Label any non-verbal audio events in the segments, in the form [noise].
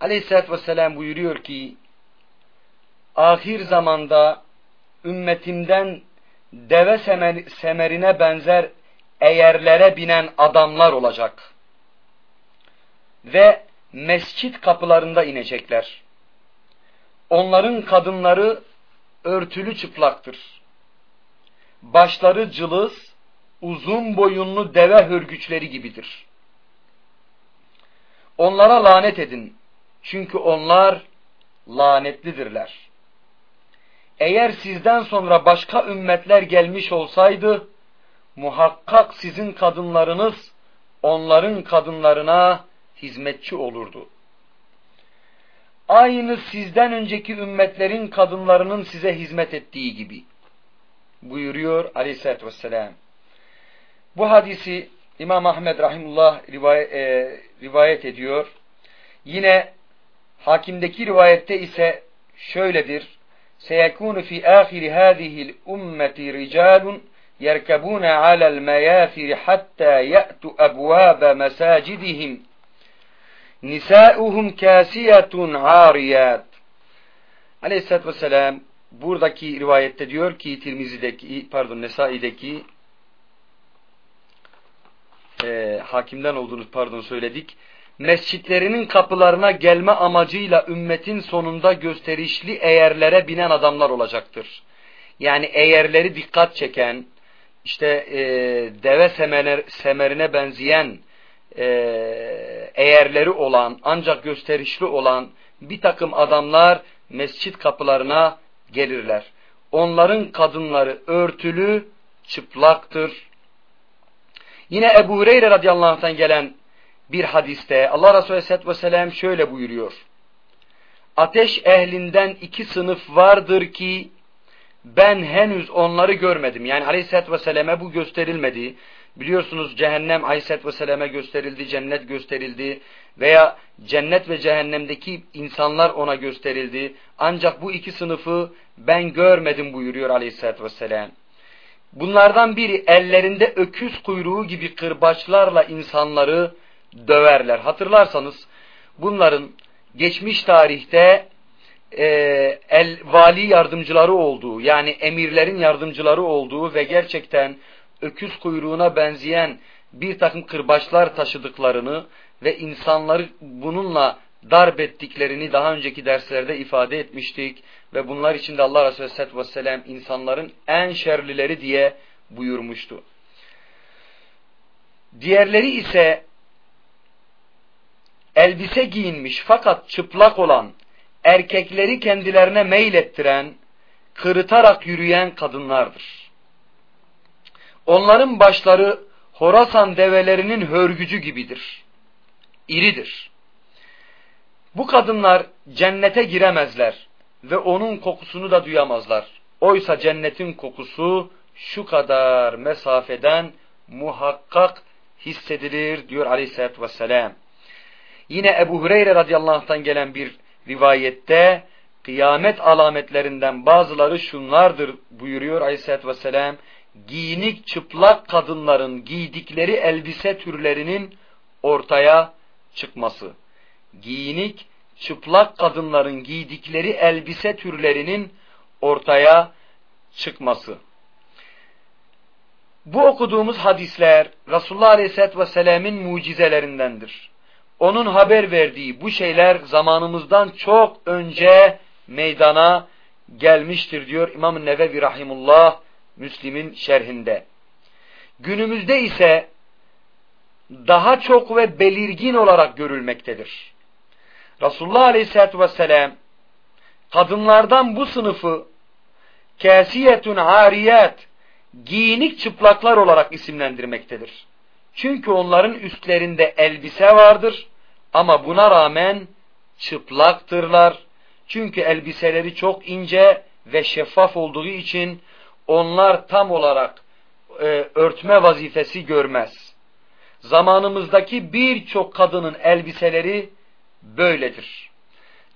Aleyhisselatü Vesselam buyuruyor ki ahir zamanda ümmetimden deve semerine benzer eğerlere binen adamlar olacak. Ve mescit kapılarında inecekler. Onların kadınları örtülü çıplaktır. Başları cılız, uzun boyunlu deve hörgüçleri gibidir. Onlara lanet edin. Çünkü onlar lanetlidirler. Eğer sizden sonra başka ümmetler gelmiş olsaydı, muhakkak sizin kadınlarınız onların kadınlarına hizmetçi olurdu. Aynı sizden önceki ümmetlerin kadınlarının size hizmet ettiği gibi buyuruyor aleyhissalatü vesselam. Bu hadisi İmam Ahmed Rahimullah rivayet, e, rivayet ediyor. Yine hakimdeki rivayette ise şöyledir. Seyekunu fi ahiri hadihi'l ummeti ricalun yerkebun ala'l mayafir hatta ya'tu abwab mesacidihim nisauhum kasiyetun ariyat. Aleyhisselatü Vesselam buradaki rivayette diyor ki Tirmizi'deki pardon Nesai'deki e, hakimden olduğunu pardon söyledik. Mescitlerinin kapılarına gelme amacıyla ümmetin sonunda gösterişli eğerlere binen adamlar olacaktır. Yani eğerleri dikkat çeken, işte e, deve semer, semerine benzeyen e, eğerleri olan, ancak gösterişli olan bir takım adamlar mescit kapılarına gelirler. Onların kadınları örtülü, çıplaktır, Yine Ebu Hureyre radıyallahu anh'tan gelen bir hadiste Allah Resulü aleyhisselatü vesselam şöyle buyuruyor. Ateş ehlinden iki sınıf vardır ki ben henüz onları görmedim. Yani aleyhisselatü vesselam'e bu gösterilmedi. Biliyorsunuz cehennem aleyhisselatü vesselam'e gösterildi, cennet gösterildi veya cennet ve cehennemdeki insanlar ona gösterildi. Ancak bu iki sınıfı ben görmedim buyuruyor aleyhisselatü vesselam. Bunlardan biri ellerinde öküz kuyruğu gibi kırbaçlarla insanları döverler. Hatırlarsanız bunların geçmiş tarihte e, el vali yardımcıları olduğu yani emirlerin yardımcıları olduğu ve gerçekten öküz kuyruğuna benzeyen bir takım kırbaçlar taşıdıklarını ve insanları bununla darp ettiklerini daha önceki derslerde ifade etmiştik. Ve bunlar içinde Allah Resulü Aleyhisselatü Vesselam insanların en şerlileri diye buyurmuştu. Diğerleri ise elbise giyinmiş fakat çıplak olan, erkekleri kendilerine meylettiren, kırıtarak yürüyen kadınlardır. Onların başları Horasan develerinin hörgücü gibidir. İridir. Bu kadınlar cennete giremezler ve onun kokusunu da duyamazlar. Oysa cennetin kokusu şu kadar mesafeden muhakkak hissedilir diyor aleyhissalatü vesselam. Yine Ebu Hureyre radıyallahu anh'tan gelen bir rivayette kıyamet alametlerinden bazıları şunlardır buyuruyor aleyhissalatü vesselam. Giyinik çıplak kadınların giydikleri elbise türlerinin ortaya çıkması. Giyinik çıplak kadınların giydikleri elbise türlerinin ortaya çıkması. Bu okuduğumuz hadisler Resulullah Aleyhisselatü Vesselam'ın mucizelerindendir. Onun haber verdiği bu şeyler zamanımızdan çok önce meydana gelmiştir diyor İmam Nevevi Rahimullah Müslim'in şerhinde. Günümüzde ise daha çok ve belirgin olarak görülmektedir. Resulullah Aleyhisselatü Vesselam kadınlardan bu sınıfı kasiyetun ariyat giyinik çıplaklar olarak isimlendirmektedir. Çünkü onların üstlerinde elbise vardır ama buna rağmen çıplaktırlar. Çünkü elbiseleri çok ince ve şeffaf olduğu için onlar tam olarak e, örtme vazifesi görmez. Zamanımızdaki birçok kadının elbiseleri böyledir.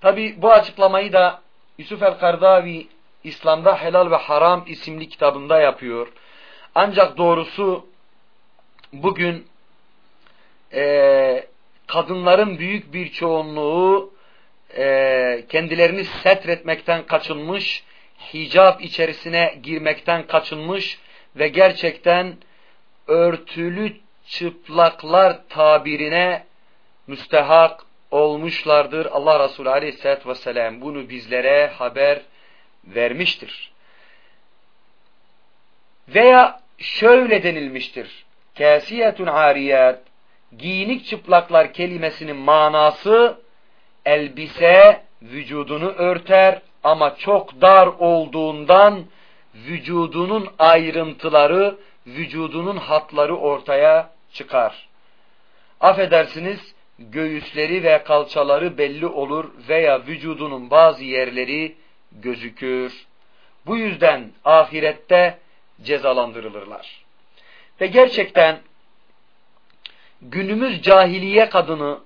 Tabi bu açıklamayı da Yusuf el-Kardavi İslam'da Helal ve Haram isimli kitabında yapıyor. Ancak doğrusu bugün e, kadınların büyük bir çoğunluğu e, kendilerini setretmekten kaçınmış, hicap içerisine girmekten kaçınmış ve gerçekten örtülü çıplaklar tabirine müstehak olmuşlardır. Allah Resulü Aleyhisselatü Vesselam bunu bizlere haber vermiştir. Veya şöyle denilmiştir. Kâsiyetun ariyat giyinik çıplaklar kelimesinin manası elbise vücudunu örter ama çok dar olduğundan vücudunun ayrıntıları, vücudunun hatları ortaya çıkar. Affedersiniz, göğüsleri ve kalçaları belli olur veya vücudunun bazı yerleri gözükür. Bu yüzden ahirette cezalandırılırlar. Ve gerçekten günümüz cahiliye kadını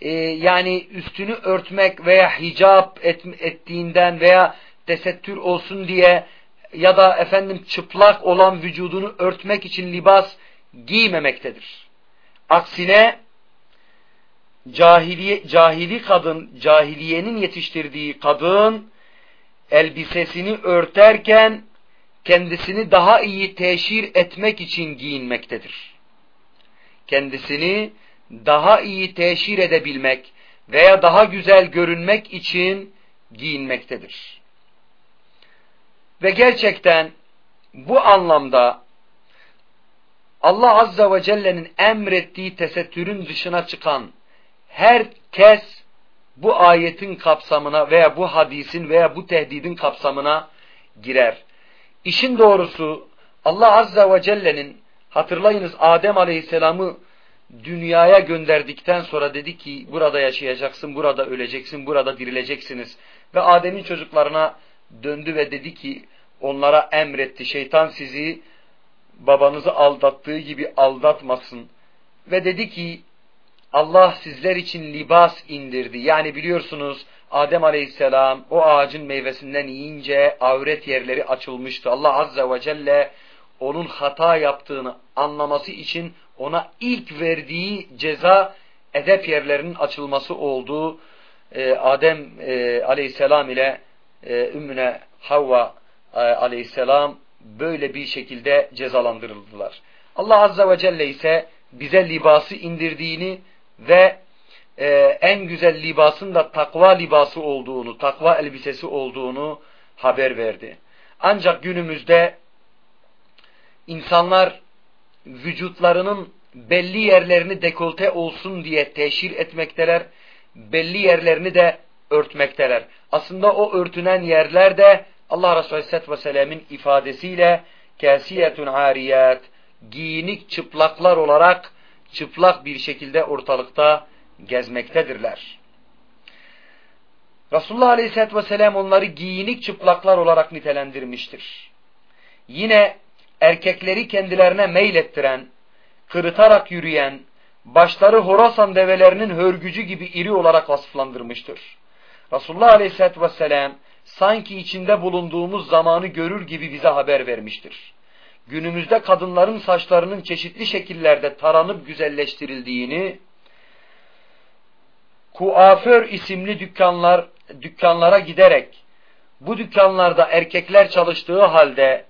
e, yani üstünü örtmek veya hicap et, ettiğinden veya tesettür olsun diye ya da efendim çıplak olan vücudunu örtmek için libas giymemektedir. Aksine cahiliye, cahili kadın, cahiliyenin yetiştirdiği kadın elbisesini örterken kendisini daha iyi teşhir etmek için giyinmektedir. Kendisini daha iyi teşhir edebilmek veya daha güzel görünmek için giyinmektedir. Ve gerçekten bu anlamda Allah Azza ve Celle'nin emrettiği tesettürün dışına çıkan herkes bu ayetin kapsamına veya bu hadisin veya bu tehdidin kapsamına girer. İşin doğrusu Allah Azza ve Celle'nin hatırlayınız Adem Aleyhisselam'ı dünyaya gönderdikten sonra dedi ki burada yaşayacaksın, burada öleceksin, burada dirileceksiniz. Ve Adem'in çocuklarına döndü ve dedi ki onlara emretti. Şeytan sizi babanızı aldattığı gibi aldatmasın. Ve dedi ki Allah sizler için libas indirdi. Yani biliyorsunuz Adem Aleyhisselam o ağacın meyvesinden yiyince avret yerleri açılmıştı. Allah Azze ve Celle onun hata yaptığını anlaması için ona ilk verdiği ceza edep yerlerinin açılması oldu. Ee, Adem e, Aleyhisselam ile e, Ümmüne Havva e, Aleyhisselam böyle bir şekilde cezalandırıldılar. Allah Azze ve Celle ise bize libası indirdiğini ve e, en güzel libasın da takva libası olduğunu, takva elbisesi olduğunu haber verdi. Ancak günümüzde insanlar vücutlarının belli yerlerini dekolte olsun diye teşhir etmekteler, belli yerlerini de örtmekteler. Aslında o örtünen yerler de Allah Resulü Aleyhisselatü Vesselam'ın ifadesiyle kâsiyetun ariyat, giyinik çıplaklar olarak çıplak bir şekilde ortalıkta gezmektedirler. Resulullah Aleyhisselatü Vesselam onları giyinik çıplaklar olarak nitelendirmiştir. Yine erkekleri kendilerine meylettiren, kırıtarak yürüyen, başları Horasan develerinin hörgücü gibi iri olarak vasıflandırmıştır. Resulullah Aleyhisselatü Vesselam sanki içinde bulunduğumuz zamanı görür gibi bize haber vermiştir günümüzde kadınların saçlarının çeşitli şekillerde taranıp güzelleştirildiğini, kuaför isimli dükkanlar dükkanlara giderek bu dükkanlarda erkekler çalıştığı halde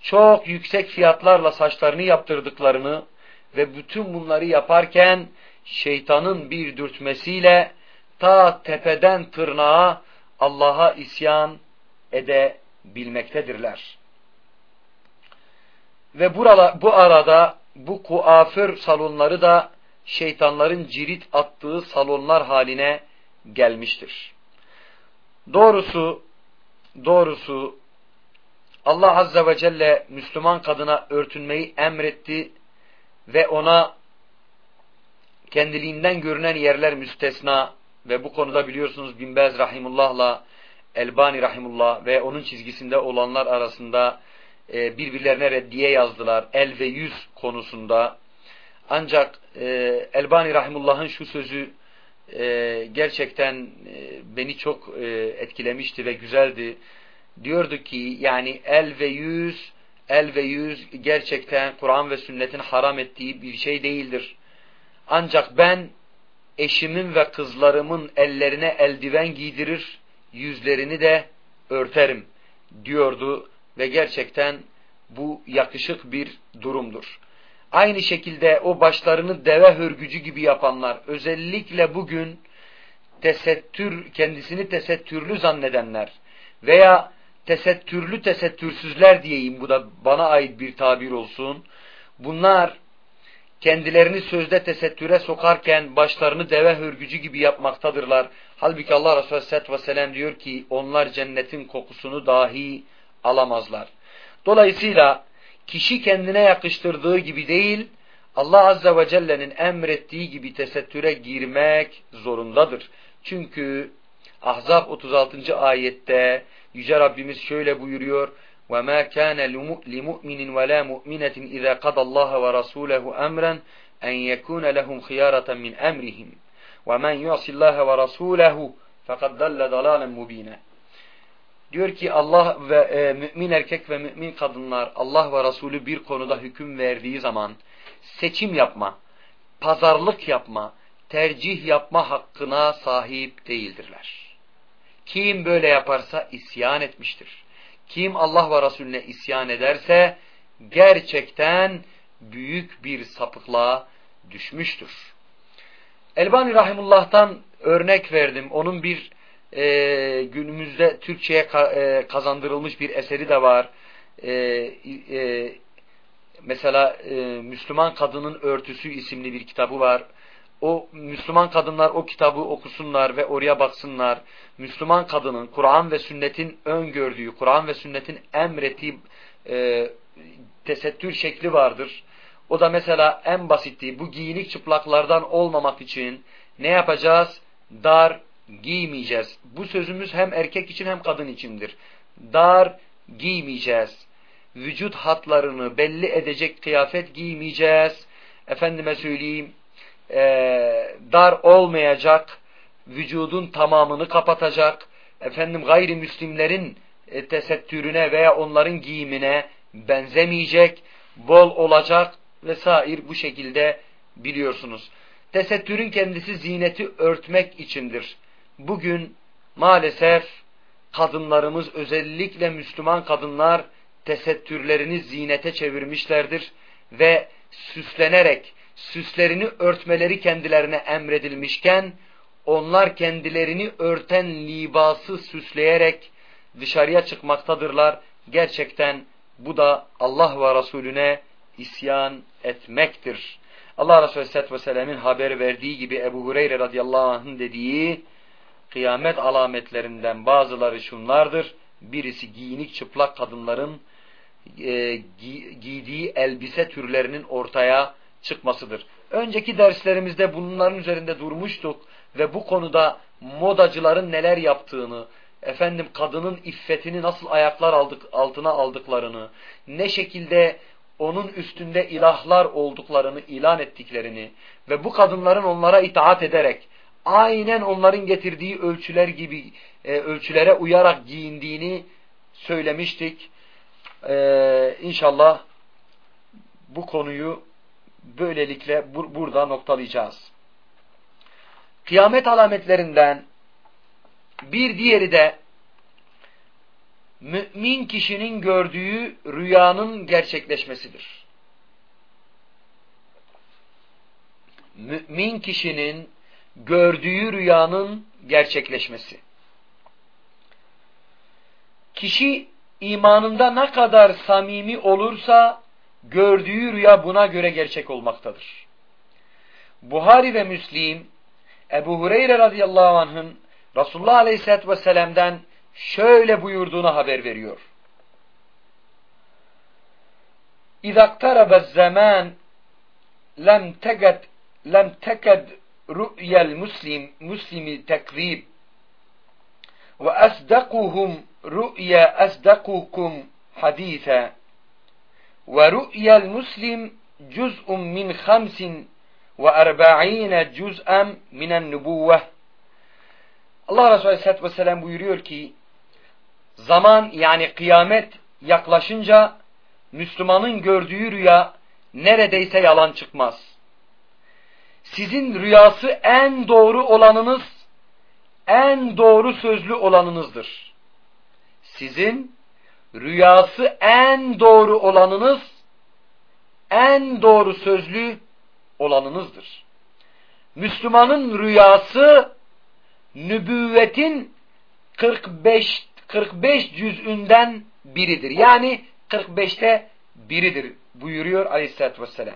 çok yüksek fiyatlarla saçlarını yaptırdıklarını ve bütün bunları yaparken şeytanın bir dürtmesiyle ta tepeden tırnağa Allah'a isyan edebilmektedirler. Ve burala, bu arada bu kuaför salonları da şeytanların cirit attığı salonlar haline gelmiştir. Doğrusu, doğrusu Allah Azze ve Celle Müslüman kadına örtünmeyi emretti ve ona kendiliğinden görünen yerler müstesna ve bu konuda biliyorsunuz Binbez Rahimullah'la Elbani Rahimullah ve onun çizgisinde olanlar arasında e, birbirlerine reddiye yazdılar el ve yüz konusunda. Ancak e, Elbani Rahimullah'ın şu sözü e, gerçekten beni çok etkilemişti ve güzeldi. Diyordu ki yani el ve yüz el ve yüz gerçekten Kur'an ve sünnetin haram ettiği bir şey değildir. Ancak ben eşimin ve kızlarımın ellerine eldiven giydirir, yüzlerini de örterim diyordu ve gerçekten bu yakışık bir durumdur. Aynı şekilde o başlarını deve hörgücü gibi yapanlar, özellikle bugün tesettür, kendisini tesettürlü zannedenler veya tesettürlü tesettürsüzler diyeyim bu da bana ait bir tabir olsun. Bunlar kendilerini sözde tesettüre sokarken başlarını deve hörgücü gibi yapmaktadırlar. Halbuki Allah Resulü Aleyhisselatü Vesselam diyor ki onlar cennetin kokusunu dahi alamazlar. Dolayısıyla kişi kendine yakıştırdığı gibi değil, Allah Azze ve Celle'nin emrettiği gibi tesettüre girmek zorundadır. Çünkü Ahzab 36. ayette Yüce Rabbimiz şöyle buyuruyor. وَمَا كَانَ لِمُؤْمِنٍ وَلَا مُؤْمِنَةٍ إِذَا قَضَ اللّٰهَ وَرَسُولَهُ أَمْرًا أَنْ يَكُونَ لَهُمْ خِيَارَةً مِنْ أَمْرِهِمْ وَمَنْ يُعْصِ اللّٰهَ وَرَسُولَهُ فَقَدْ دَلَّ ضَلَالًا مُب۪ينًا Diyor ki Allah ve e, mümin erkek ve mümin kadınlar Allah ve Resulü bir konuda hüküm verdiği zaman seçim yapma, pazarlık yapma, tercih yapma hakkına sahip değildirler. Kim böyle yaparsa isyan etmiştir. Kim Allah ve Resulüne isyan ederse gerçekten büyük bir sapıklığa düşmüştür. Elbani Rahimullah'tan örnek verdim. Onun bir e, günümüzde Türkçe'ye e, kazandırılmış bir eseri de var. E, e, mesela e, Müslüman Kadının Örtüsü isimli bir kitabı var. O Müslüman kadınlar o kitabı okusunlar ve oraya baksınlar. Müslüman kadının Kur'an ve sünnetin öngördüğü, Kur'an ve sünnetin emrettiği e, tesettür şekli vardır. O da mesela en basitti bu giyinik çıplaklardan olmamak için ne yapacağız? Dar giymeyeceğiz. Bu sözümüz hem erkek için hem kadın içindir. Dar giymeyeceğiz. Vücut hatlarını belli edecek kıyafet giymeyeceğiz. Efendime söyleyeyim e, dar olmayacak. Vücudun tamamını kapatacak. Efendim gayrimüslimlerin e, tesettürüne veya onların giyimine benzemeyecek. Bol olacak vesaire bu şekilde biliyorsunuz. Tesettürün kendisi zineti örtmek içindir bugün maalesef kadınlarımız özellikle Müslüman kadınlar tesettürlerini zinete çevirmişlerdir ve süslenerek süslerini örtmeleri kendilerine emredilmişken onlar kendilerini örten libası süsleyerek dışarıya çıkmaktadırlar. Gerçekten bu da Allah ve Resulüne isyan etmektir. Allah Resulü Aleyhisselatü Vesselam'ın haber verdiği gibi Ebu Hureyre radıyallahu anh'ın dediği kıyamet alametlerinden bazıları şunlardır. Birisi giyinik çıplak kadınların e, gi, giydiği elbise türlerinin ortaya çıkmasıdır. Önceki derslerimizde bunların üzerinde durmuştuk ve bu konuda modacıların neler yaptığını, efendim kadının iffetini nasıl ayaklar aldık, altına aldıklarını, ne şekilde onun üstünde ilahlar olduklarını ilan ettiklerini ve bu kadınların onlara itaat ederek aynen onların getirdiği ölçüler gibi e, ölçülere uyarak giyindiğini söylemiştik. Ee, inşallah bu konuyu böylelikle bur burada noktalayacağız. Kıyamet alametlerinden bir diğeri de mümin kişinin gördüğü rüyanın gerçekleşmesidir. Mümin kişinin gördüğü rüyanın gerçekleşmesi. Kişi imanında ne kadar samimi olursa gördüğü rüya buna göre gerçek olmaktadır. Buhari ve Müslim Ebu Hureyre radıyallahu anh'ın Resulullah aleyhissalatü vesselam'dan şöyle buyurduğunu haber veriyor. İzâ iktarabez zaman lem teged lem teked rü'yel muslim muslimi tekzib ve asdakuhum rü'ye asdakukum hadise ve rü'yel muslim cüz'un min hamsin ve erba'ine cüz'en minen nübüvveh Allah Resulü Aleyhisselatü Vesselam buyuruyor ki zaman yani kıyamet yaklaşınca Müslümanın gördüğü rüya neredeyse yalan çıkmaz. sizin rüyası en doğru olanınız, en doğru sözlü olanınızdır. Sizin rüyası en doğru olanınız, en doğru sözlü olanınızdır. Müslümanın rüyası nübüvvetin 45 45 cüzünden biridir. Yani 45'te biridir buyuruyor Aleyhisselatü Vesselam.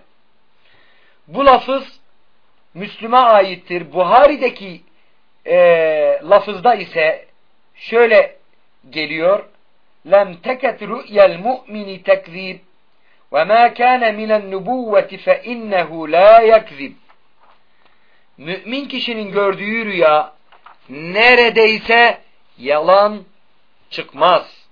Bu lafız Müslüme aittir. Buhari'deki e, lafızda ise şöyle geliyor. Lem teket rü'yel mu'mini tekzib ve ma kana minen nubuvveti fe innehu la yekzib. Mümin kişinin gördüğü rüya neredeyse yalan çıkmaz.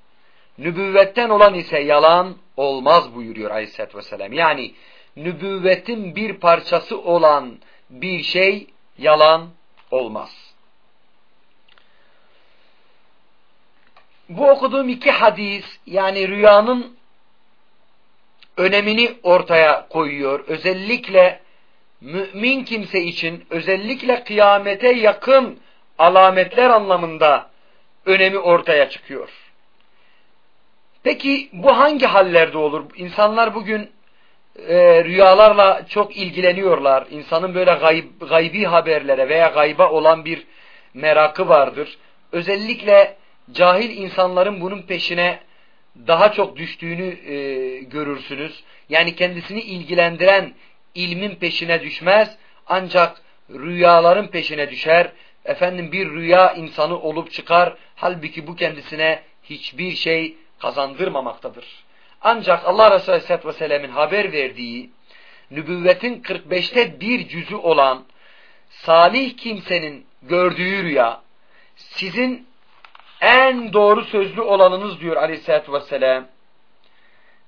Nübüvvetten olan ise yalan olmaz buyuruyor Aleyhisselatü Vesselam. Yani nübüvvetin bir parçası olan bir şey yalan olmaz. Bu okuduğum iki hadis yani rüyanın önemini ortaya koyuyor. Özellikle mümin kimse için özellikle kıyamete yakın alametler anlamında önemi ortaya çıkıyor. Peki bu hangi hallerde olur? İnsanlar bugün e, rüyalarla çok ilgileniyorlar. İnsanın böyle gayb, gaybi haberlere veya gayba olan bir merakı vardır. Özellikle cahil insanların bunun peşine daha çok düştüğünü e, görürsünüz. Yani kendisini ilgilendiren ilmin peşine düşmez ancak rüyaların peşine düşer. Efendim bir rüya insanı olup çıkar. Halbuki bu kendisine hiçbir şey kazandırmamaktadır. Ancak Allah Resulü Aleyhisselatü Vesselam'ın haber verdiği nübüvvetin 45'te bir cüzü olan salih kimsenin gördüğü rüya sizin en doğru sözlü olanınız diyor Aleyhisselatü Vesselam.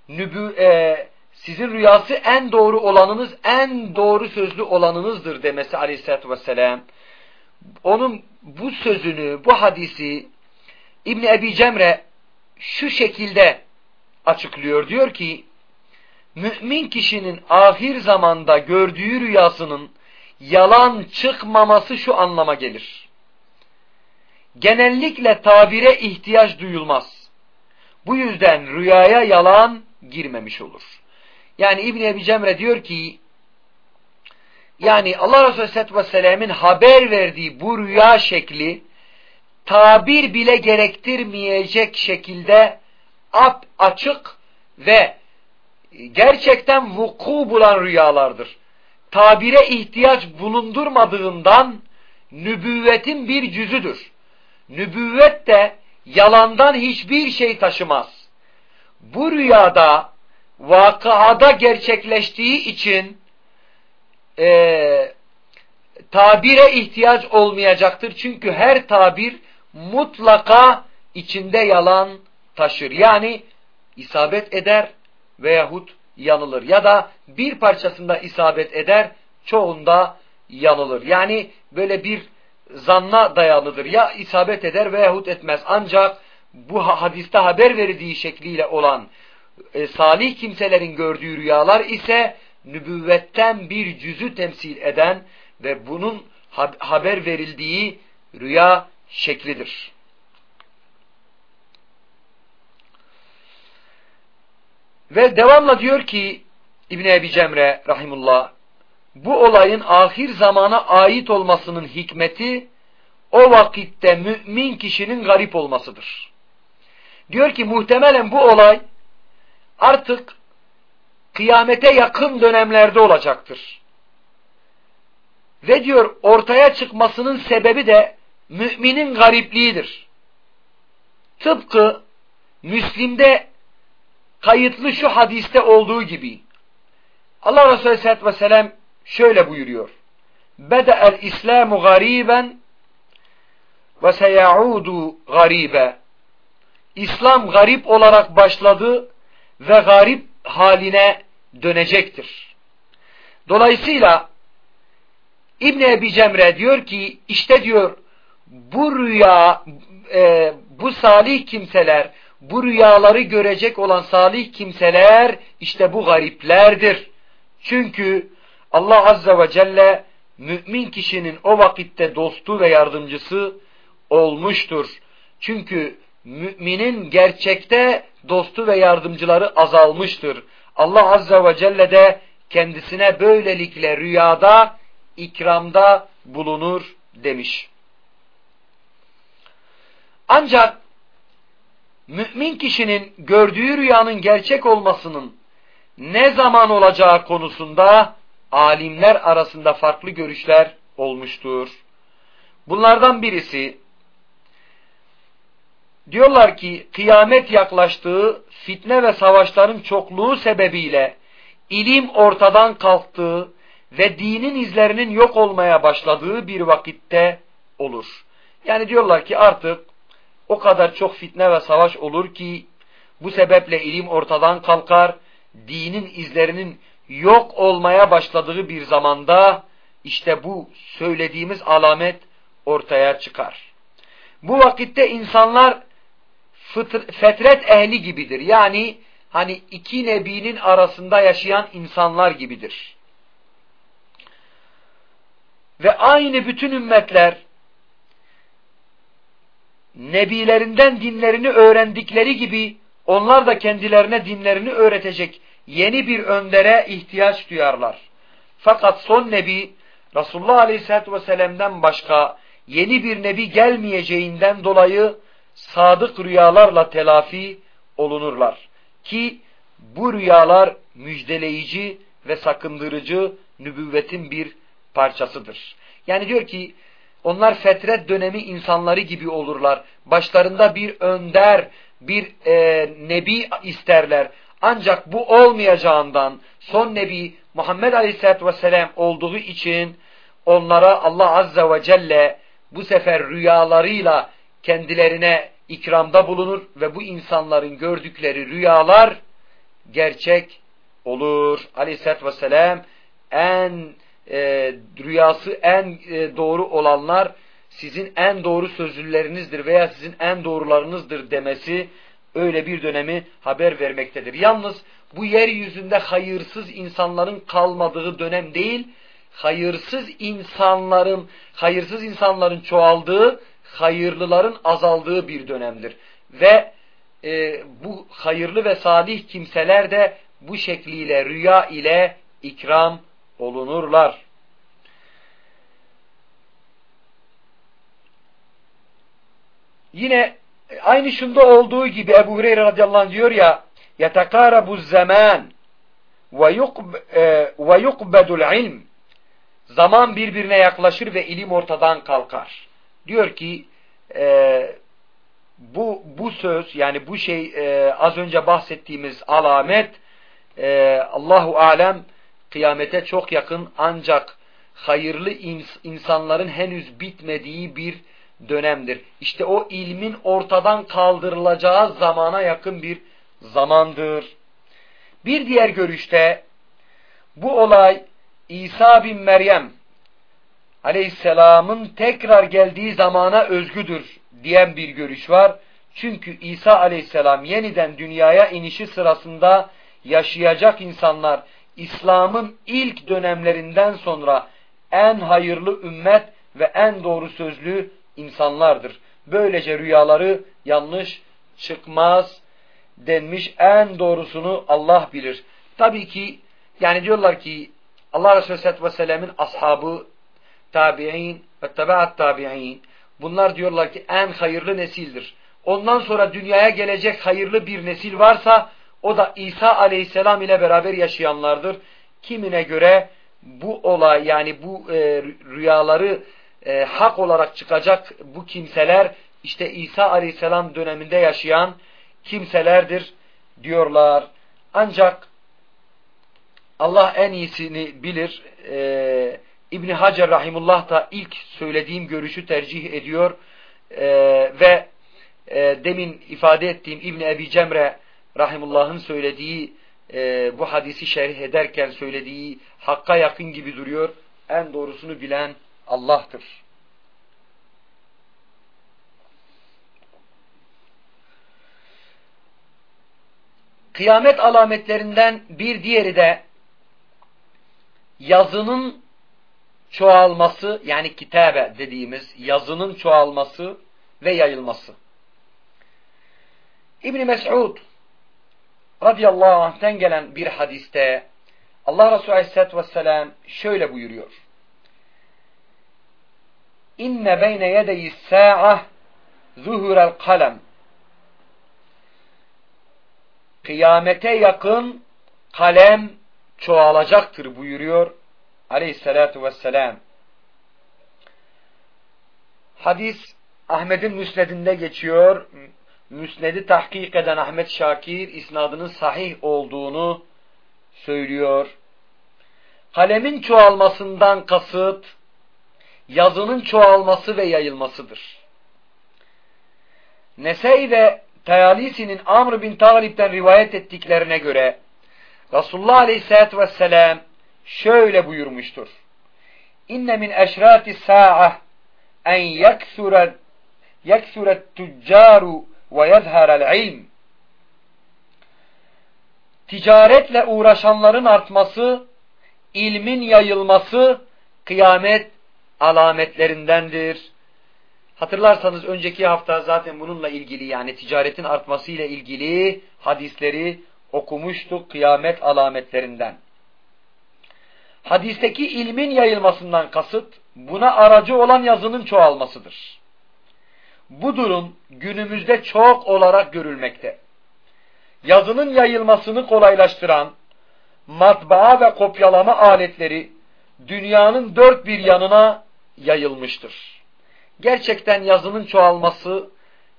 Nübü, e, sizin rüyası en doğru olanınız, en doğru sözlü olanınızdır demesi Aleyhisselatü Vesselam. Onun bu sözünü, bu hadisi İbni Ebi Cemre şu şekilde açıklıyor. Diyor ki, mümin kişinin ahir zamanda gördüğü rüyasının yalan çıkmaması şu anlama gelir. Genellikle tabire ihtiyaç duyulmaz. Bu yüzden rüyaya yalan girmemiş olur. Yani İbn Ebi Cemre diyor ki yani Allah Resulü Aleyhisselatü Vesselam'ın haber verdiği bu rüya şekli tabir bile gerektirmeyecek şekilde ap açık ve gerçekten vuku bulan rüyalardır. Tabire ihtiyaç bulundurmadığından nübüvvetin bir cüzüdür. Nübüvvet de yalandan hiçbir şey taşımaz. Bu rüyada vakıada gerçekleştiği için e, tabire ihtiyaç olmayacaktır. Çünkü her tabir mutlaka içinde yalan taşır. Yani isabet eder veyahut yanılır. Ya da bir parçasında isabet eder, çoğunda yanılır. Yani böyle bir zanna dayalıdır. Ya isabet eder veyahut etmez. Ancak bu hadiste haber verildiği şekliyle olan e, salih kimselerin gördüğü rüyalar ise nübüvvetten bir cüzü temsil eden ve bunun haber verildiği rüya şeklidir. Ve devamla diyor ki İbn Ebi Cemre rahimullah bu olayın ahir zamana ait olmasının hikmeti o vakitte mümin kişinin garip olmasıdır. Diyor ki muhtemelen bu olay artık kıyamete yakın dönemlerde olacaktır. Ve diyor ortaya çıkmasının sebebi de müminin garipliğidir. Tıpkı Müslim'de kayıtlı şu hadiste olduğu gibi Allah Resulü Aleyhisselatü Vesselam şöyle buyuruyor. Bede'el İslamu gariben ve seyaudu garibe. İslam garip olarak başladı ve garip haline dönecektir. Dolayısıyla İbn Ebi Cemre diyor ki işte diyor bu rüya e, bu salih kimseler bu rüyaları görecek olan salih kimseler işte bu gariplerdir. Çünkü Allah Azze ve Celle mümin kişinin o vakitte dostu ve yardımcısı olmuştur. Çünkü müminin gerçekte dostu ve yardımcıları azalmıştır. Allah Azze ve Celle de kendisine böylelikle rüyada, ikramda bulunur demiş. Ancak mümin kişinin gördüğü rüyanın gerçek olmasının ne zaman olacağı konusunda alimler arasında farklı görüşler olmuştur. Bunlardan birisi diyorlar ki kıyamet yaklaştığı fitne ve savaşların çokluğu sebebiyle ilim ortadan kalktığı ve dinin izlerinin yok olmaya başladığı bir vakitte olur. Yani diyorlar ki artık o kadar çok fitne ve savaş olur ki bu sebeple ilim ortadan kalkar, dinin izlerinin yok olmaya başladığı bir zamanda işte bu söylediğimiz alamet ortaya çıkar. Bu vakitte insanlar fetret ehli gibidir. Yani hani iki nebinin arasında yaşayan insanlar gibidir. Ve aynı bütün ümmetler nebilerinden dinlerini öğrendikleri gibi onlar da kendilerine dinlerini öğretecek yeni bir öndere ihtiyaç duyarlar. Fakat son nebi Resulullah Aleyhisselatü Vesselam'dan başka yeni bir nebi gelmeyeceğinden dolayı sadık rüyalarla telafi olunurlar. Ki bu rüyalar müjdeleyici ve sakındırıcı nübüvvetin bir parçasıdır. Yani diyor ki onlar fetret dönemi insanları gibi olurlar. Başlarında bir önder, bir e, nebi isterler. Ancak bu olmayacağından son nebi Muhammed Aleyhisselatü Vesselam olduğu için onlara Allah Azze ve Celle bu sefer rüyalarıyla kendilerine ikramda bulunur ve bu insanların gördükleri rüyalar gerçek olur. Aleyhisselatü Vesselam en e, rüyası en e, doğru olanlar sizin en doğru sözlülerinizdir veya sizin en doğrularınızdır demesi öyle bir dönemi haber vermektedir. Yalnız bu yeryüzünde hayırsız insanların kalmadığı dönem değil, hayırsız insanların hayırsız insanların çoğaldığı, hayırlıların azaldığı bir dönemdir. Ve e, bu hayırlı ve salih kimseler de bu şekliyle rüya ile ikram olunurlar. Yine aynı şunda olduğu gibi Ebu Hureyre radıyallahu anh diyor ya yetekarabu zaman ve yukbedul ilm zaman birbirine yaklaşır ve ilim ortadan kalkar. Diyor ki e, bu bu söz yani bu şey e, az önce bahsettiğimiz alamet e, Allahu alem kıyamete çok yakın ancak hayırlı ins insanların henüz bitmediği bir dönemdir. İşte o ilmin ortadan kaldırılacağı zamana yakın bir zamandır. Bir diğer görüşte bu olay İsa bin Meryem aleyhisselamın tekrar geldiği zamana özgüdür diyen bir görüş var. Çünkü İsa aleyhisselam yeniden dünyaya inişi sırasında yaşayacak insanlar İslam'ın ilk dönemlerinden sonra en hayırlı ümmet ve en doğru sözlü insanlardır. Böylece rüyaları yanlış çıkmaz denmiş. En doğrusunu Allah bilir. Tabii ki yani diyorlar ki Allah Resulü Aleyhisselatü Vesselam'ın ashabı, tabi'in ve tebaat tabi'in bunlar diyorlar ki en hayırlı nesildir. Ondan sonra dünyaya gelecek hayırlı bir nesil varsa o da İsa aleyhisselam ile beraber yaşayanlardır. Kimine göre bu olay yani bu e, rüyaları e, hak olarak çıkacak bu kimseler işte İsa aleyhisselam döneminde yaşayan kimselerdir diyorlar. Ancak Allah en iyisini bilir. Ee, İbni Hacer Rahimullah da ilk söylediğim görüşü tercih ediyor. Ee, ve e, demin ifade ettiğim İbni Ebi Cemre Rahimullah'ın söylediği e, bu hadisi şerh ederken söylediği hakka yakın gibi duruyor. En doğrusunu bilen Allah'tır. Kıyamet alametlerinden bir diğeri de yazının çoğalması yani kitabe dediğimiz yazının çoğalması ve yayılması. İbn Mes'ud radıyallahu anh'ten gelen bir hadiste Allah Resulü aleyhissalatü vesselam şöyle buyuruyor. İnne beyne yedeyi sa'ah zuhurel kalem Kıyamete yakın kalem çoğalacaktır buyuruyor aleyhissalatu vesselam. Hadis Ahmet'in müsnedinde geçiyor. Müsnedi tahkik eden Ahmet Şakir isnadının sahih olduğunu söylüyor. Kalemin çoğalmasından kasıt yazının çoğalması ve yayılmasıdır. Nesey ve Tayalisi'nin Amr bin Talip'ten rivayet ettiklerine göre Resulullah Aleyhisselatü Vesselam şöyle buyurmuştur. İnne min eşrati sa'ah en yeksure yeksuret tüccaru ve yezherel ilm. Ticaretle uğraşanların artması, ilmin yayılması kıyamet alametlerindendir. Hatırlarsanız önceki hafta zaten bununla ilgili yani ticaretin artması ile ilgili hadisleri okumuştuk kıyamet alametlerinden. Hadisteki ilmin yayılmasından kasıt buna aracı olan yazının çoğalmasıdır. Bu durum günümüzde çok olarak görülmekte. Yazının yayılmasını kolaylaştıran matbaa ve kopyalama aletleri dünyanın dört bir yanına yayılmıştır. Gerçekten yazının çoğalması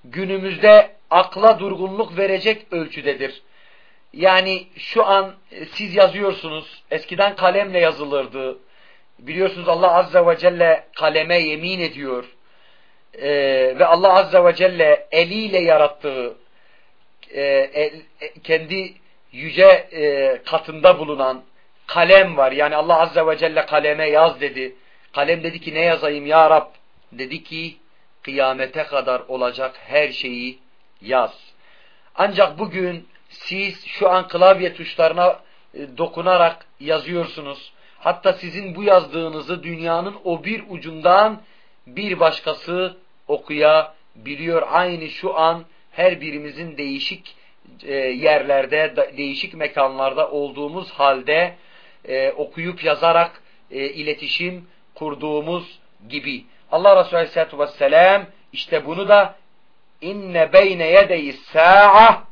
günümüzde akla durgunluk verecek ölçüdedir. Yani şu an e, siz yazıyorsunuz, eskiden kalemle yazılırdı. Biliyorsunuz Allah Azze ve Celle kaleme yemin ediyor. Ee, ve Allah Azze ve Celle eliyle yarattığı, e, e, kendi yüce e, katında bulunan kalem var. Yani Allah Azze ve Celle kaleme yaz dedi. Kalem dedi ki ne yazayım ya Rab? Dedi ki kıyamete kadar olacak her şeyi yaz. Ancak bugün siz şu an klavye tuşlarına e, dokunarak yazıyorsunuz. Hatta sizin bu yazdığınızı dünyanın o bir ucundan bir başkası okuyabiliyor. Aynı şu an her birimizin değişik e, yerlerde, değişik mekanlarda olduğumuz halde e, okuyup yazarak iletişim kurduğumuz gibi. Allah Resulü Aleyhisselatü Vesselam işte bunu da inne beyne yedeyi sa'a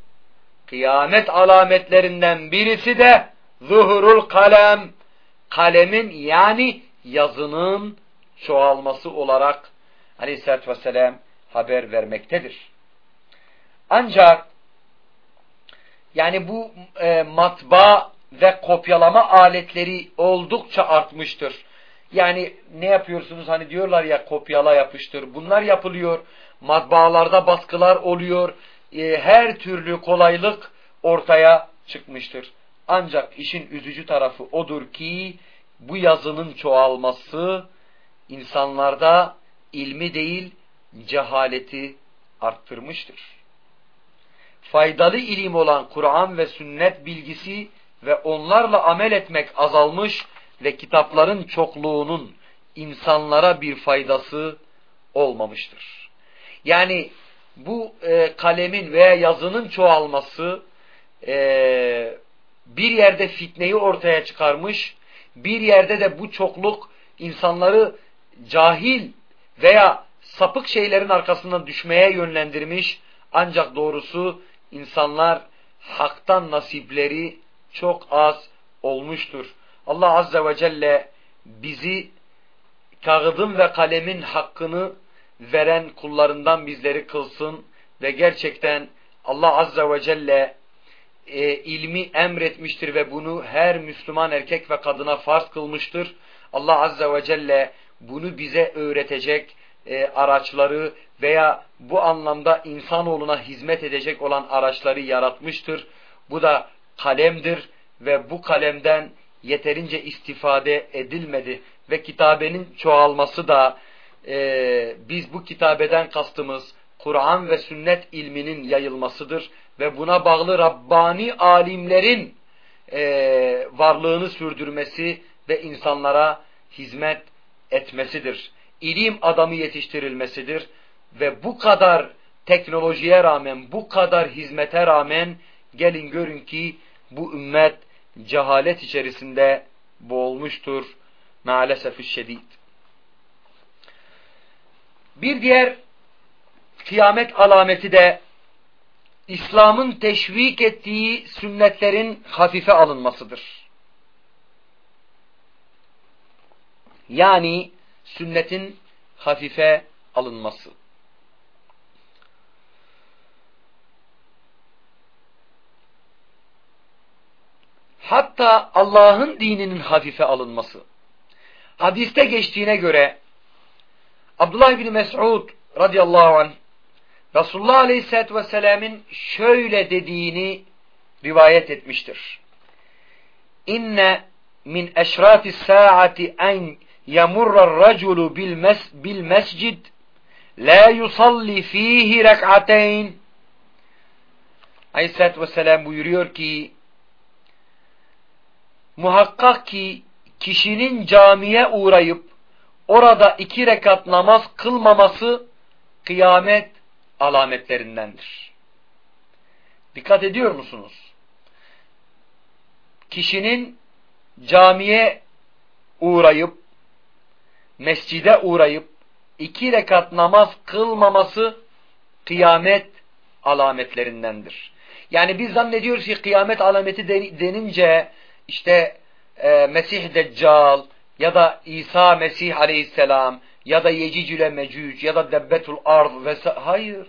kıyamet alametlerinden birisi de zuhurul kalem kalemin yani yazının çoğalması olarak Aleyhisselatü Vesselam haber vermektedir. Ancak yani bu e, matbaa ve kopyalama aletleri oldukça artmıştır. Yani ne yapıyorsunuz hani diyorlar ya kopyala yapıştır. Bunlar yapılıyor. Matbaalarda baskılar oluyor. E, her türlü kolaylık ortaya çıkmıştır. Ancak işin üzücü tarafı odur ki bu yazının çoğalması insanlarda ilmi değil cehaleti arttırmıştır. Faydalı ilim olan Kur'an ve sünnet bilgisi ve onlarla amel etmek azalmış ve kitapların çokluğunun insanlara bir faydası olmamıştır. Yani bu e, kalemin veya yazının çoğalması e, bir yerde fitneyi ortaya çıkarmış, bir yerde de bu çokluk insanları cahil veya sapık şeylerin arkasından düşmeye yönlendirmiş. Ancak doğrusu insanlar haktan nasipleri çok az olmuştur. Allah Azze ve Celle bizi kağıdın ve kalemin hakkını veren kullarından bizleri kılsın ve gerçekten Allah Azze ve Celle e, ilmi emretmiştir ve bunu her Müslüman erkek ve kadına farz kılmıştır. Allah Azze ve Celle bunu bize öğretecek e, araçları veya bu anlamda insanoğluna hizmet edecek olan araçları yaratmıştır. Bu da kalemdir ve bu kalemden yeterince istifade edilmedi ve kitabenin çoğalması da e, biz bu kitabeden kastımız Kur'an ve sünnet ilminin yayılmasıdır ve buna bağlı Rabbani alimlerin e, varlığını sürdürmesi ve insanlara hizmet etmesidir. İlim adamı yetiştirilmesidir. Ve bu kadar teknolojiye rağmen, bu kadar hizmete rağmen gelin görün ki bu ümmet cehalet içerisinde boğulmuştur. Maalesef şiddet. Bir diğer kıyamet alameti de İslam'ın teşvik ettiği sünnetlerin hafife alınmasıdır. Yani sünnetin hafife alınması. Hatta Allah'ın dininin hafife alınması. Hadiste geçtiğine göre Abdullah bin Mes'ud radıyallahu anh Resulullah aleyhissalatü vesselam'ın şöyle dediğini rivayet etmiştir. İnne min eşrafis saati en yemurrar raculu bil, mes bil mescid la yusalli fihi rek'ateyn Aleyhisselatü Vesselam buyuruyor ki muhakkak ki kişinin camiye uğrayıp orada iki rekat namaz kılmaması kıyamet alametlerindendir. Dikkat ediyor musunuz? Kişinin camiye uğrayıp, mescide uğrayıp, iki rekat namaz kılmaması kıyamet alametlerindendir. Yani biz zannediyoruz ki kıyamet alameti denince işte e, Mesih Deccal ya da İsa Mesih Aleyhisselam ya da Yecicüle Mecüc ya da Debbetul Ard vesaire. Hayır.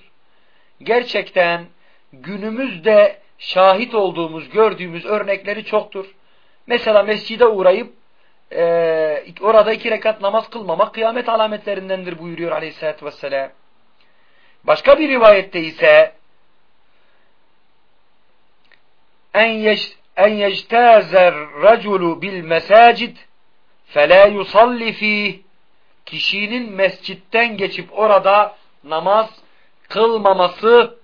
Gerçekten günümüzde şahit olduğumuz, gördüğümüz örnekleri çoktur. Mesela mescide uğrayıp e, orada iki rekat namaz kılmamak kıyamet alametlerindendir buyuruyor aleyhissalatü vesselam. Başka bir rivayette ise en, yeş, en yectazer raculu bil mesacid fela yusalli fih kişinin mescitten geçip orada namaz kılmaması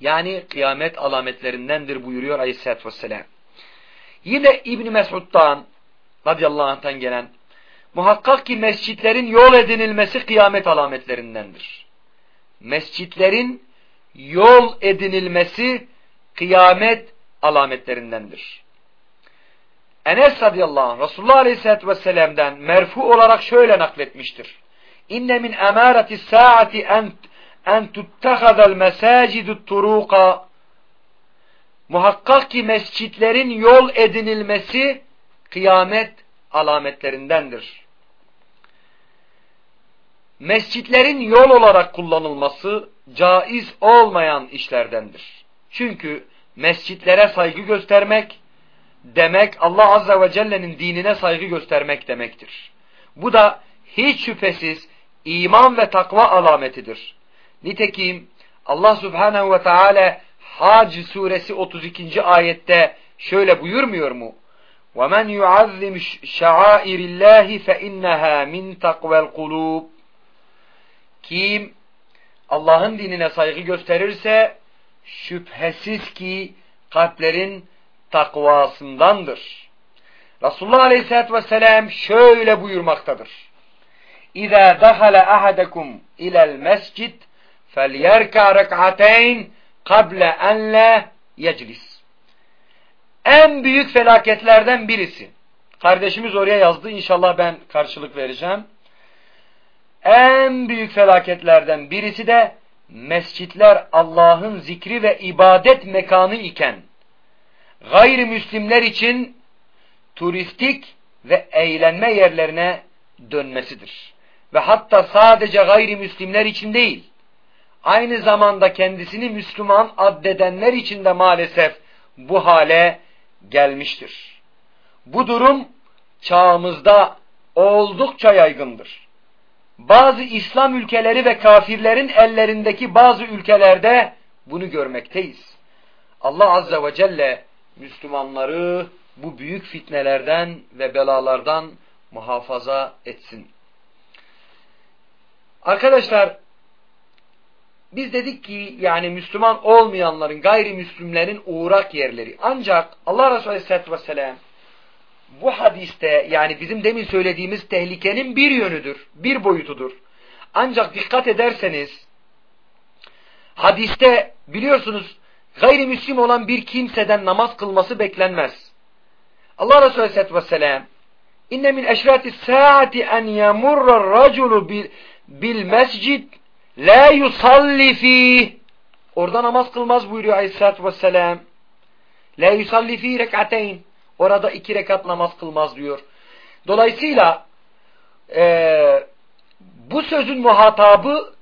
yani kıyamet alametlerindendir buyuruyor Aleyhisselatü Vesselam. Yine İbni Mesud'dan radıyallahu anh'tan gelen muhakkak ki mescitlerin yol edinilmesi kıyamet alametlerindendir. Mescitlerin yol edinilmesi kıyamet alametlerindendir. Enes radıyallahu anh Resulullah aleyhissalatü vesselam'dan merfu olarak şöyle nakletmiştir. İnne min emareti saati en, en tuttehadel mesacidu turuka Muhakkak ki mescitlerin yol edinilmesi kıyamet alametlerindendir. Mescitlerin yol olarak kullanılması caiz olmayan işlerdendir. Çünkü mescitlere saygı göstermek, demek Allah Azze ve Celle'nin dinine saygı göstermek demektir. Bu da hiç şüphesiz iman ve takva alametidir. Nitekim Allah Subhanahu ve Teala Hac suresi 32. ayette şöyle buyurmuyor mu? وَمَنْ يُعَظِّمْ شَعَائِرِ اللّٰهِ فَاِنَّهَا مِنْ تَقْوَى الْقُلُوبِ Kim Allah'ın dinine saygı gösterirse şüphesiz ki kalplerin takvasındandır. Resulullah Aleyhisselatü Vesselam şöyle buyurmaktadır. İzâ dehale ahadekum ilel mescid felyerka rek'ateyn kable en la yeclis. En büyük felaketlerden birisi. Kardeşimiz oraya yazdı. İnşallah ben karşılık vereceğim. En büyük felaketlerden birisi de mescitler Allah'ın zikri ve ibadet mekanı iken gayrimüslimler için turistik ve eğlenme yerlerine dönmesidir. Ve hatta sadece gayrimüslimler için değil, aynı zamanda kendisini Müslüman addedenler için de maalesef bu hale gelmiştir. Bu durum çağımızda oldukça yaygındır. Bazı İslam ülkeleri ve kafirlerin ellerindeki bazı ülkelerde bunu görmekteyiz. Allah Azze ve Celle Müslümanları bu büyük fitnelerden ve belalardan muhafaza etsin. Arkadaşlar biz dedik ki yani Müslüman olmayanların, gayrimüslimlerin uğrak yerleri. Ancak Allah Resulü Aleyhisselatü Vesselam bu hadiste yani bizim demin söylediğimiz tehlikenin bir yönüdür, bir boyutudur. Ancak dikkat ederseniz hadiste biliyorsunuz gayrimüslim olan bir kimseden namaz kılması beklenmez. Allah Resulü Aleyhisselatü Vesselam inne min eşrati saati en yamurra raculu bil mescid la yusalli fih orada namaz kılmaz buyuruyor Aleyhisselatü Vesselam. La yusalli fi rekateyn. Orada iki rekat namaz kılmaz diyor. Dolayısıyla e, bu sözün muhatabı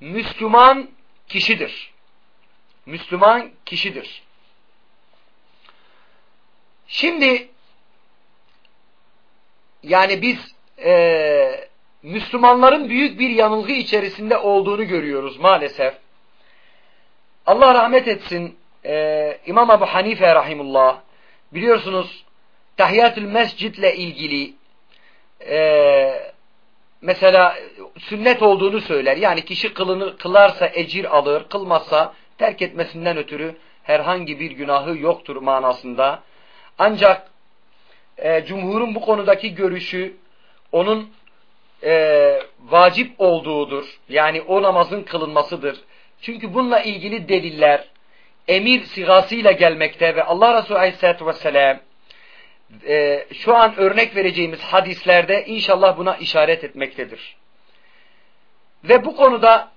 Müslüman kişidir. Müslüman kişidir. Şimdi yani biz e, Müslümanların büyük bir yanılgı içerisinde olduğunu görüyoruz maalesef. Allah rahmet etsin e, İmam Ebu Hanife rahimullah biliyorsunuz tahiyyatül mescidle ilgili e, mesela sünnet olduğunu söyler. Yani kişi kılını kılarsa ecir alır, kılmazsa terk etmesinden ötürü herhangi bir günahı yoktur manasında. Ancak e, cumhurun bu konudaki görüşü onun e, vacip olduğudur. Yani o namazın kılınmasıdır. Çünkü bununla ilgili deliller emir sigasıyla gelmekte ve Allah Resulü Aleyhisselatü Vesselam e, şu an örnek vereceğimiz hadislerde inşallah buna işaret etmektedir. Ve bu konuda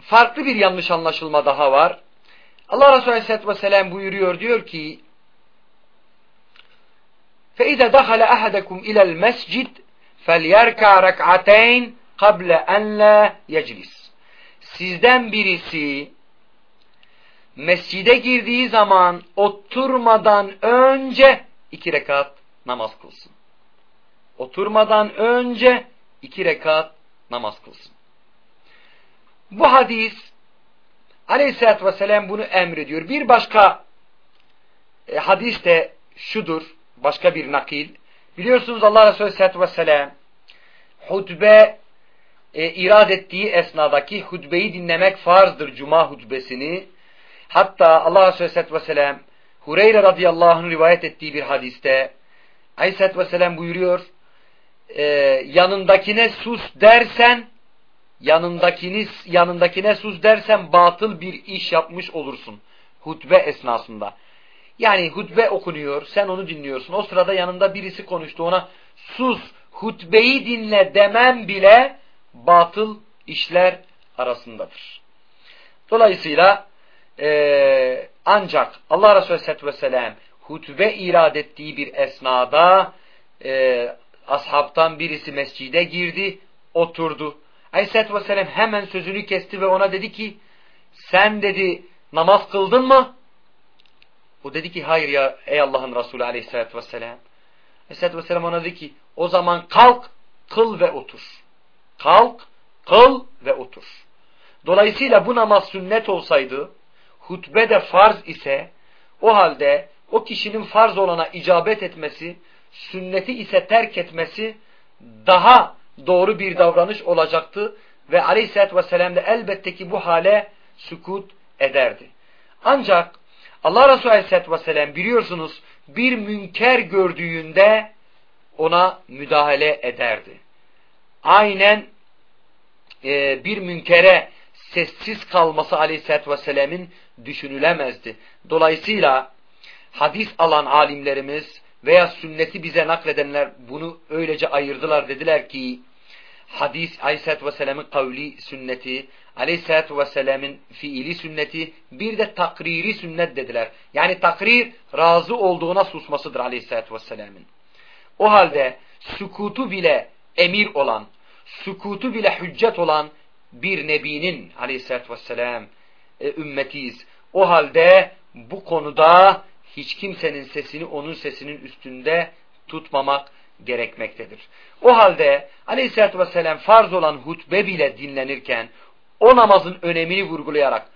farklı bir yanlış anlaşılma daha var. Allah Resulü Aleyhisselatü Vesselam buyuruyor diyor ki فَاِذَا دَخَلَ أَحَدَكُمْ اِلَى الْمَسْجِدِ فَلْيَرْكَى رَكْعَتَيْنِ قَبْلَ اَنْ لَا يَجْلِسِ Sizden birisi mescide girdiği zaman oturmadan önce iki rekat namaz kılsın. Oturmadan önce iki rekat namaz kılsın. Bu hadis aleyhissalatü vesselam bunu emrediyor. Bir başka e, hadis de şudur, başka bir nakil. Biliyorsunuz Allah Resulü aleyhissalatü vesselam hutbe e, irad ettiği esnadaki hutbeyi dinlemek farzdır cuma hutbesini. Hatta Allah Resulü aleyhissalatü vesselam Hureyre radıyallahu anh'ın rivayet ettiği bir hadiste Aleyhisselatü Vesselam buyuruyor e, yanındakine sus dersen yanındakiniz yanındakine sus dersen batıl bir iş yapmış olursun hutbe esnasında. Yani hutbe okunuyor, sen onu dinliyorsun. O sırada yanında birisi konuştu ona sus, hutbeyi dinle demem bile batıl işler arasındadır. Dolayısıyla e, ancak Allah Resulü Aleyhisselatü Vesselam hutbe irad ettiği bir esnada e, ashabtan birisi mescide girdi, oturdu. Aleyhisselatü Vesselam hemen sözünü kesti ve ona dedi ki sen dedi namaz kıldın mı? O dedi ki hayır ya ey Allah'ın Resulü Aleyhisselatü Vesselam. Aleyhisselatü Vesselam ona dedi ki o zaman kalk, kıl ve otur. Kalk, kıl ve otur. Dolayısıyla bu namaz sünnet olsaydı hutbe de farz ise o halde o kişinin farz olana icabet etmesi, sünneti ise terk etmesi daha doğru bir davranış olacaktı ve aleyhissalatü vesselam de elbette ki bu hale sükut ederdi. Ancak Allah Resulü aleyhissalatü vesselam biliyorsunuz bir münker gördüğünde ona müdahale ederdi. Aynen e, bir münkere sessiz kalması aleyhissalatü vesselam'ın düşünülemezdi. Dolayısıyla hadis alan alimlerimiz veya sünneti bize nakledenler bunu öylece ayırdılar. Dediler ki hadis aleyhissalatü vesselamın kavli sünneti, aleyhissalatü vesselamın fiili sünneti, bir de takriri sünnet dediler. Yani takrir razı olduğuna susmasıdır aleyhissalatü vesselamın. O halde sükutu bile emir olan, sükutu bile hüccet olan bir nebinin aleyhissalatü vesselam e, ümmetiyiz. O halde bu konuda hiç kimsenin sesini onun sesinin üstünde tutmamak gerekmektedir. O halde aleyhissalatü vesselam farz olan hutbe bile dinlenirken o namazın önemini vurgulayarak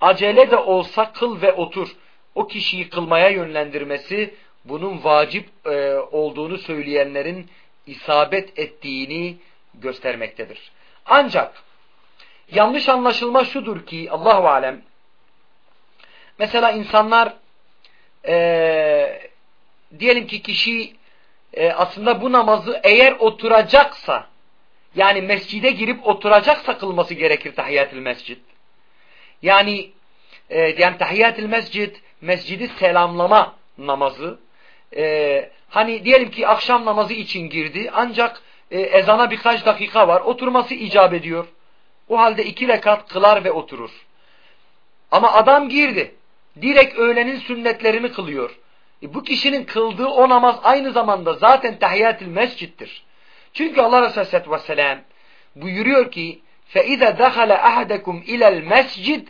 acele de olsa kıl ve otur o kişiyi kılmaya yönlendirmesi bunun vacip e, olduğunu söyleyenlerin isabet ettiğini göstermektedir. Ancak yanlış anlaşılma şudur ki Allahu alem mesela insanlar e, diyelim ki kişi e, aslında bu namazı eğer oturacaksa yani mescide girip oturacaksa kılması gerekir tahiyyatül mescid. Yani e, yani tahiyyatül mescid mescidi selamlama namazı. E, hani diyelim ki akşam namazı için girdi ancak e, ezana birkaç dakika var oturması icap ediyor. O halde iki rekat kılar ve oturur. Ama adam girdi. Direkt öğlenin sünnetlerini kılıyor. E, bu kişinin kıldığı o namaz aynı zamanda zaten tahiyyatül mescittir. Çünkü Allah Resulü Aleyhisselatü Vesselam buyuruyor ki فَاِذَا دَخَلَ أَحَدَكُمْ اِلَى الْمَسْجِدِ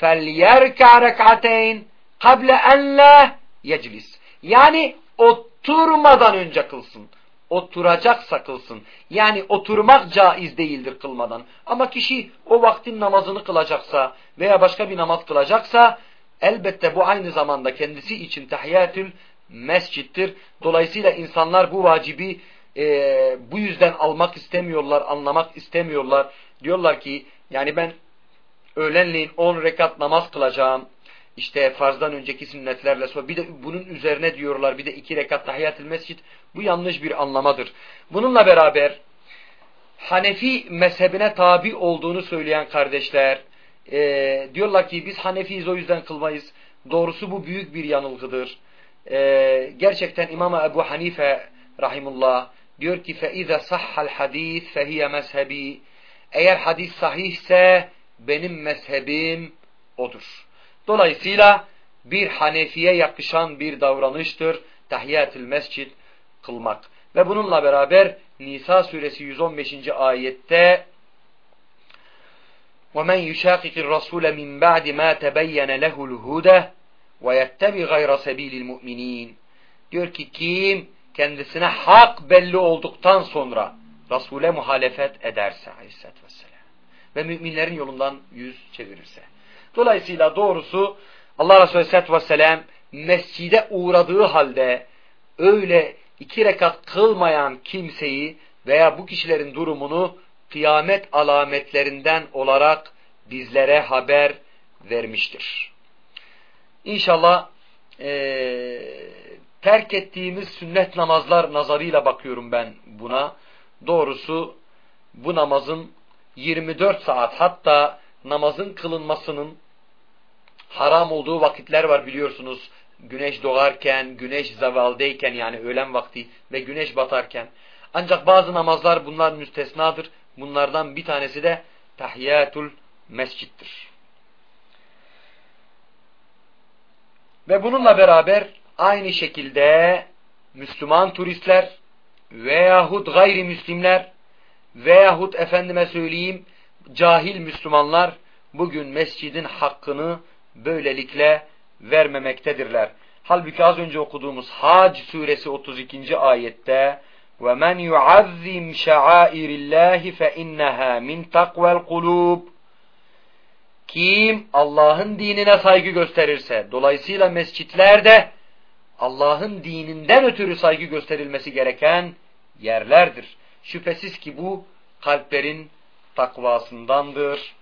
فَلْيَرْكَعْ رَكْعَتَيْنِ قَبْلَ اَنْ لَا يَجْلِسِ Yani oturmadan önce kılsın. Oturacaksa kılsın. Yani oturmak caiz değildir kılmadan. Ama kişi o vaktin namazını kılacaksa veya başka bir namaz kılacaksa elbette bu aynı zamanda kendisi için tahiyyatül mescittir. Dolayısıyla insanlar bu vacibi e, bu yüzden almak istemiyorlar, anlamak istemiyorlar. Diyorlar ki yani ben öğlenleyin 10 rekat namaz kılacağım İşte farzdan önceki sünnetlerle sonra bir de bunun üzerine diyorlar bir de iki rekat tahiyyatül mescid. Bu yanlış bir anlamadır. Bununla beraber Hanefi mezhebine tabi olduğunu söyleyen kardeşler e, diyorlar ki biz Hanefiyiz o yüzden kılmayız. Doğrusu bu büyük bir yanılgıdır. E, gerçekten İmam Ebu Hanife rahimullah diyor ki فَاِذَا صَحَّ الْحَد۪يث فَهِيَ مَذْهَب۪ي Eğer hadis sahihse benim mezhebim odur. Dolayısıyla bir Hanefi'ye yakışan bir davranıştır tahiyyatül mescid kılmak. Ve bununla beraber Nisa suresi 115. ayette وَمَنْ يُشَاقِقِ الرَّسُولَ مِنْ بَعْدِ مَا تَبَيَّنَ لَهُ الْهُدَى وَيَتَّبِ غَيْرَ سَب۪يلِ الْمُؤْمِنِينَ Diyor ki kim kendisine hak belli olduktan sonra Resul'e muhalefet ederse aleyhissalatü vesselam ve müminlerin yolundan yüz çevirirse. Dolayısıyla doğrusu Allah Resulü aleyhissalatü vesselam mescide uğradığı halde öyle iki rekat kılmayan kimseyi veya bu kişilerin durumunu kıyamet alametlerinden olarak bizlere haber vermiştir. İnşallah e, terk ettiğimiz sünnet namazlar nazarıyla bakıyorum ben buna. Doğrusu bu namazın 24 saat hatta namazın kılınmasının haram olduğu vakitler var biliyorsunuz. Güneş doğarken, güneş zavaldeyken yani öğlen vakti ve güneş batarken. Ancak bazı namazlar bunlar müstesnadır. Bunlardan bir tanesi de tahiyyatul mescittir. Ve bununla beraber aynı şekilde Müslüman turistler veyahut gayrimüslimler veyahut efendime söyleyeyim Cahil Müslümanlar bugün mescidin hakkını böylelikle vermemektedirler. Halbuki az önce okuduğumuz Hac suresi 32. ayette ve men yuazzim şa'airillahi fe innaha min takvel kim Allah'ın dinine saygı gösterirse dolayısıyla mescitlerde Allah'ın dininden ötürü saygı gösterilmesi gereken yerlerdir. Şüphesiz ki bu kalplerin takvasındandır.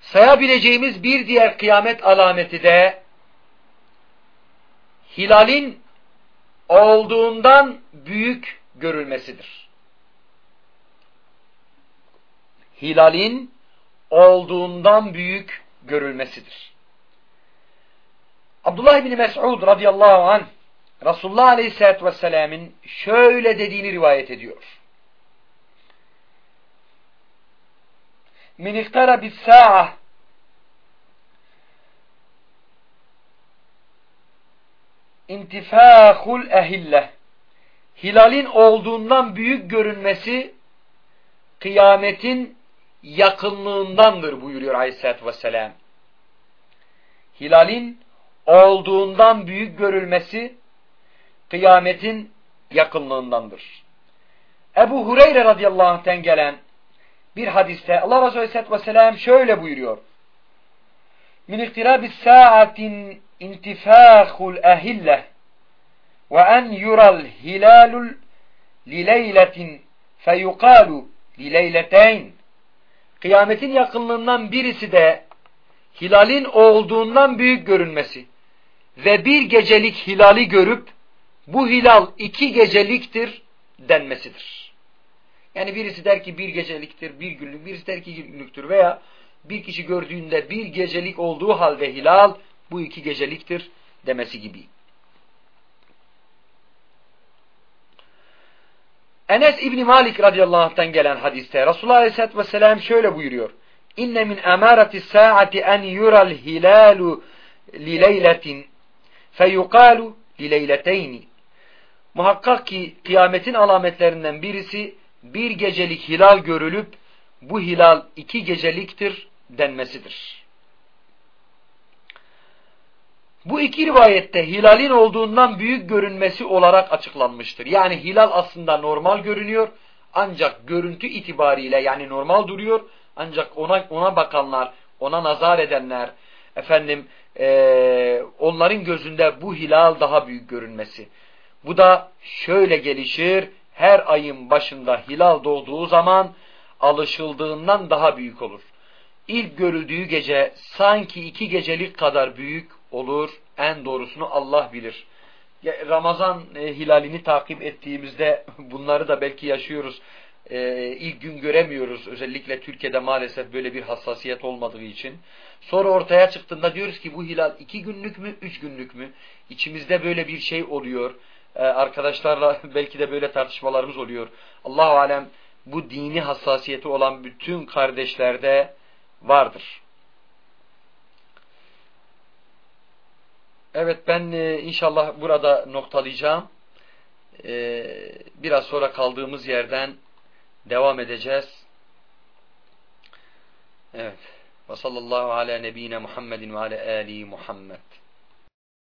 Sayabileceğimiz bir diğer kıyamet alameti de hilalin olduğundan büyük görülmesidir. Hilalin olduğundan büyük görülmesidir. Abdullah bin Mes'ud radıyallahu anh Resulullah aleyhissalatü vesselam'ın şöyle dediğini rivayet ediyor. Min iktara bis sa'a intifâhul ehille hilalin olduğundan büyük görünmesi kıyametin yakınlığındandır buyuruyor aleyhissalatü vesselam. Hilalin olduğundan büyük görülmesi kıyametin yakınlığındandır. Ebu Hureyre radıyallahu anh'ten gelen bir hadiste Allah Resulü aleyhissalatü vesselam şöyle buyuruyor. Min iktirabis sa'atin intifâhul ehille ve en yural hilalul lileyletin feyukalu lileyleteyn Kıyametin yakınlığından birisi de hilalin olduğundan büyük görünmesi. ve bir gecelik hilali görüp bu hilal iki geceliktir denmesidir. Yani birisi der ki bir geceliktir, bir günlük, birisi der ki iki günlüktür veya bir kişi gördüğünde bir gecelik olduğu halde hilal bu iki geceliktir demesi gibi. Enes İbni Malik radıyallahu anh'tan gelen hadiste Resulullah aleyhissalatü vesselam şöyle buyuruyor. İnne min emareti saati en yural hilalu li leyletin feyukalu li leyleteyni. Muhakkak ki kıyametin alametlerinden birisi bir gecelik hilal görülüp bu hilal iki geceliktir denmesidir. Bu iki rivayette hilalin olduğundan büyük görünmesi olarak açıklanmıştır. Yani hilal aslında normal görünüyor ancak görüntü itibariyle yani normal duruyor ancak ona ona bakanlar, ona nazar edenler, efendim e, onların gözünde bu hilal daha büyük görünmesi. Bu da şöyle gelişir, her ayın başında hilal doğduğu zaman alışıldığından daha büyük olur. İlk görüldüğü gece sanki iki gecelik kadar büyük olur. En doğrusunu Allah bilir. Ramazan e, hilalini takip ettiğimizde bunları da belki yaşıyoruz. E, ilk gün göremiyoruz. Özellikle Türkiye'de maalesef böyle bir hassasiyet olmadığı için. Sonra ortaya çıktığında diyoruz ki bu hilal iki günlük mü, üç günlük mü? İçimizde böyle bir şey oluyor. E, arkadaşlarla [laughs] belki de böyle tartışmalarımız oluyor. Allahu alem bu dini hassasiyeti olan bütün kardeşlerde vardır. Evet ben e, inşallah burada noktalayacağım. E, biraz sonra kaldığımız yerden devam edeceğiz. Evet. Ve sallallahu ala nebine Muhammedin ve ala ali Muhammed.